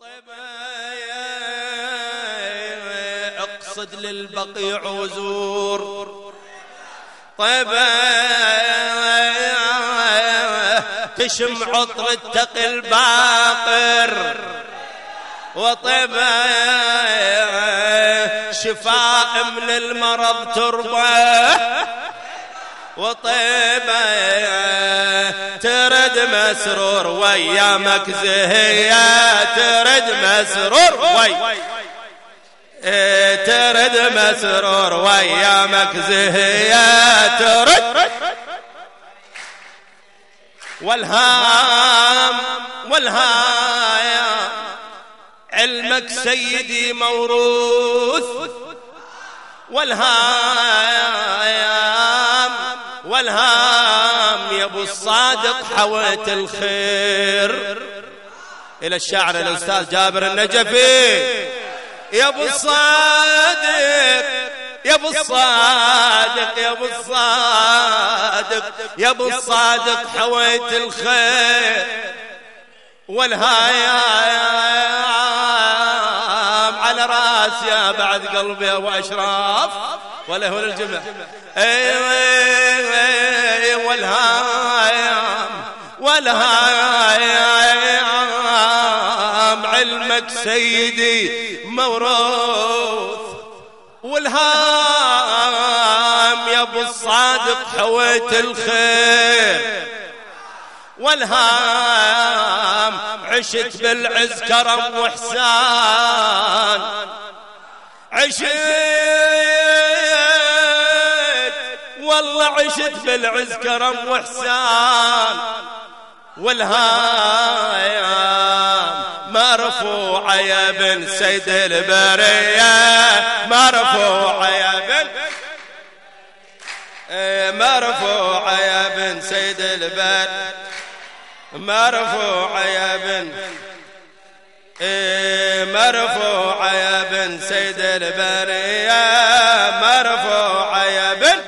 وطيبة اقصد للبقيع وزور. طيبة تشم عطر التقي الباقر. وطيبة شفاء من المرض تربة. وطيبة ترد مسرور ويامك زهية ترد مسرور وي. ترد مسرور ويامك زهية ترد. والهام والهايا علمك سيدي موروث. والهام والهام يا أبو الصادق حويت الخير. إلى الشاعر الأستاذ جابر النجفي. يا أبو الصادق يا أبو الصادق يا أبو الصادق يا أبو الصادق حويت الخير. والهايام على رأس يا بعد قلبي أبو أشراف. ولا هو الجمع اي والهايام والهايام علمك سيدي موروث. والهام يا أبو الصادق حويت الخير والهام عشت بالعز كرم وإحسان. عشت والله عشت بالعز كرم وإحسان والهام مرفوع يا بن سيد البرية مرفوع يا بن مرفوع يا بن سيد البر مرفوع يا بن مرفوع يا بن سيد البرية مرفوع يا بن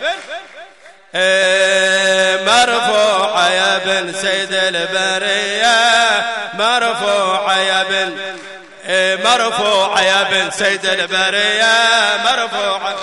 مرفوع يا بن سيد البرية. مرفوع يا بن مرفوع يا بن سيد البرية. مرفوع